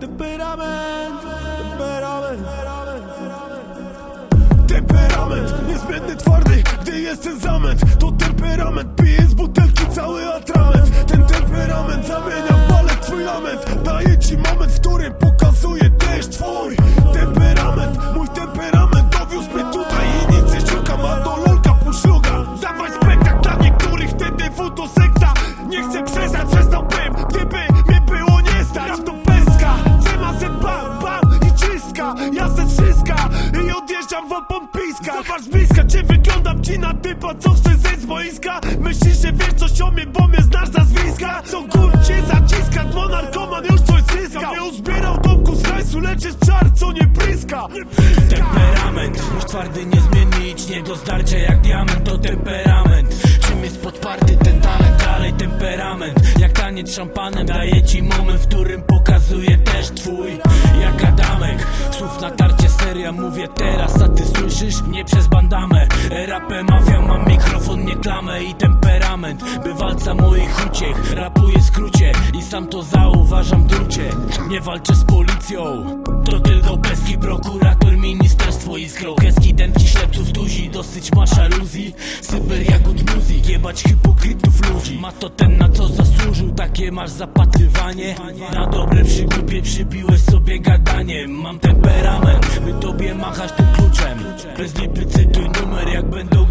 Temperament, temperament, temperament. Niezmienny twardy, gdy jest ten zamęt. To i Ja ze wszystka i odjeżdżam w opon piska Zobacz bliska, czy wyglądam. Ci na typa, co chce zejść z boiska. Myślisz, że wiesz coś o mnie, bo mnie znasz nazwiska. Co gór cię zaciska, bo narkoman już coś zyska Ja mnie uzbierał domku z hajsu, lecz jest czar, co nie pryska. Temperament, już twardy, niezmienny, idź nie do zdarcia jak diament. To temperament. Czym jest podparty ten talent, dalej temperament. Jak taniec szampanem daje ci moment, w którym pokazuje też twój Jak Adamek, słów na tarcie seria mówię teraz, a ty słyszysz mnie przez bandamę. Rapę mafia, mam mikrofon, nie klamę i temperament. Bywalca moich uciech, rapuję skrócie i sam to zauważam drucie. Nie walczę z policją, to tylko peski. Prokurator, ministerstwo i skrokeski Dętki ślepców duzi, dosyć masz aluzji. Syber jagód muzyk, jebać hipokrytów Ma to ten na co zasłużył, takie masz zapatrywanie. Na dobre przygłupie przybiłeś sobie gadanie. Mam temperament, by tobie machać tym kluczem. Bez lipy cytuj numer, jak będą